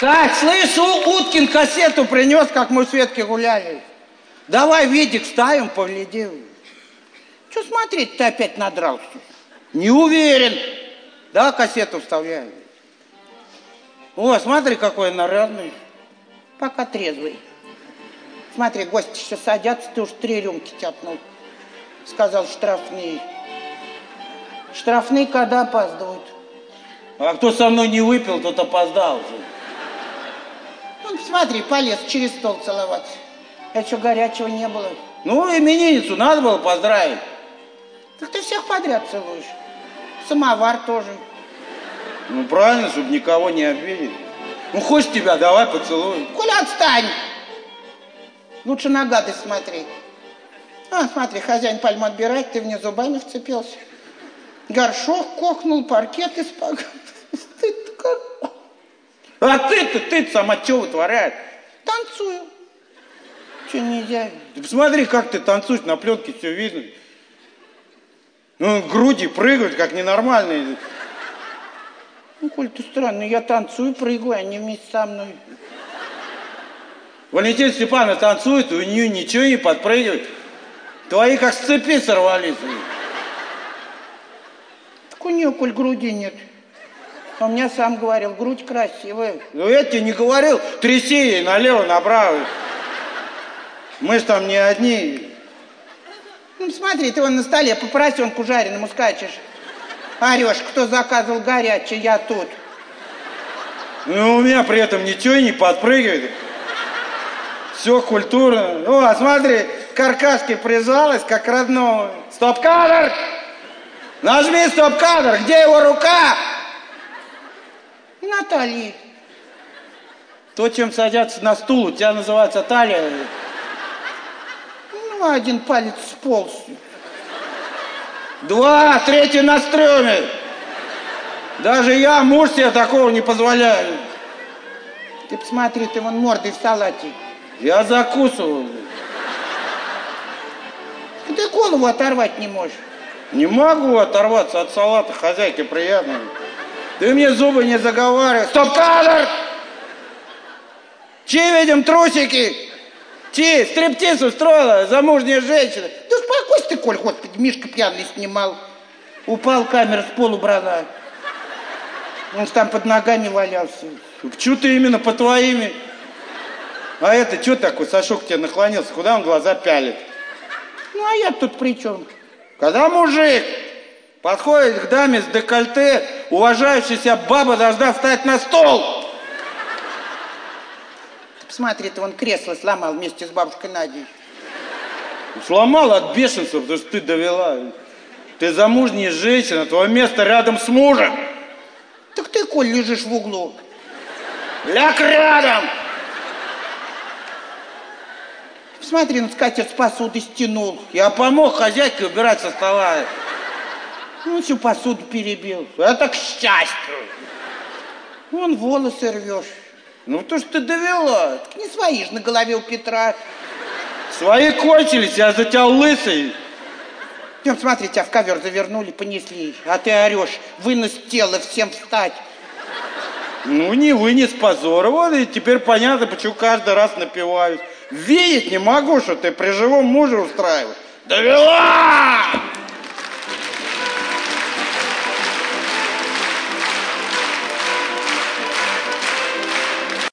Кать, слышь, У- Уткин кассету принес, как мы в Светке гуляли. Давай видик ставим, поглядим. Что смотреть, ты опять надрался? Не уверен. Да, кассету вставляю. О, смотри, какой нарядный. Пока трезвый. Смотри, гости еще садятся, ты уж три рюмки тяпнул. Сказал штрафные. Штрафные когда опаздывают? А кто со мной не выпил, тот опоздал уже. Ну, смотри, полез через стол целоваться. А что, горячего не было? Ну, именинницу надо было поздравить. Так ты всех подряд целуешь. Самовар тоже. Ну, правильно, чтобы никого не обидеть. Ну, хочешь тебя, давай поцелуй. Коля, отстань! Лучше на гадость смотри. А, смотри, хозяин пальму отбирает, ты в нее зубами вцепился. Горшок кохнул, паркет испугал. Стыд как. А ты-то, ты сама что вытворяешь? Танцую. Че нельзя? Ты посмотри, как ты танцуешь, на пленке все видно. Ну, груди прыгают, как ненормальные. Ну, Коль, ты странный, я танцую, прыгаю, они вместе со мной. Валентина Степановна танцует, у нее ничего не подпрыгивает. Твои как с цепи сорвались. Так у нее, Коль, груди нет. А у меня сам говорил, грудь красивая. Ну, я тебе не говорил, тряси ей налево, направо. Мы ж там не одни. Ну, смотри, ты вон на столе по поросенку жареному скачешь. Орешь, кто заказывал горячее, я тут. Ну, у меня при этом ничего не подпрыгивает. Все культурно. О, а смотри, каркашки прижалась, как родного. Стоп-кадр! Нажми стоп-кадр, где его рука? Наталья. То, чем садятся на стул, у тебя называется талия. Ну, один палец сполз. Два, третий на стреме. Даже я, муж, себе такого не позволяю. Ты посмотри, ты вон мордой в салате. Я закусываю. Ты голову оторвать не можешь. Не могу оторваться от салата, хозяйке приятно. Ты мне зубы не заговаривай. Стоп-кадр! Чи видим трусики? Чи, стриптиз устроила замужняя женщина. Да успокойся ты, Коль, господи, Мишка пьяный снимал. Упал, камера с полу брала. Он там под ногами валялся. Почему ты именно по твоими? А это что такой, Сашок тебе наклонился, куда он глаза пялит? Ну, а я тут при чем? Когда мужик подходит к даме с декольте, уважающаяся баба должна встать на стол. Посмотри, ты вон кресло сломал вместе с бабушкой Надей. Сломал от бешенства, потому что ты довела. Ты замужняя женщина, твое место рядом с мужем. Так ты, Коль, лежишь в углу. Ляг рядом. Посмотри, ну скатерть с посуды стянул. Я помог хозяйке убирать со стола. Ну, всю посуду перебил. Это к счастью. Вон волосы рвешь. Ну, то, что ты довела. Так не свои же на голове у Петра. Свои кончились, я за тебя лысый. Идем, смотри, тебя в ковер завернули, понесли. А ты орешь, вынос тело, всем встать. Ну, не вынес позора. Вот и теперь понятно, почему каждый раз напиваюсь. Видеть не могу, что ты при живом муже устраиваешь. Довела!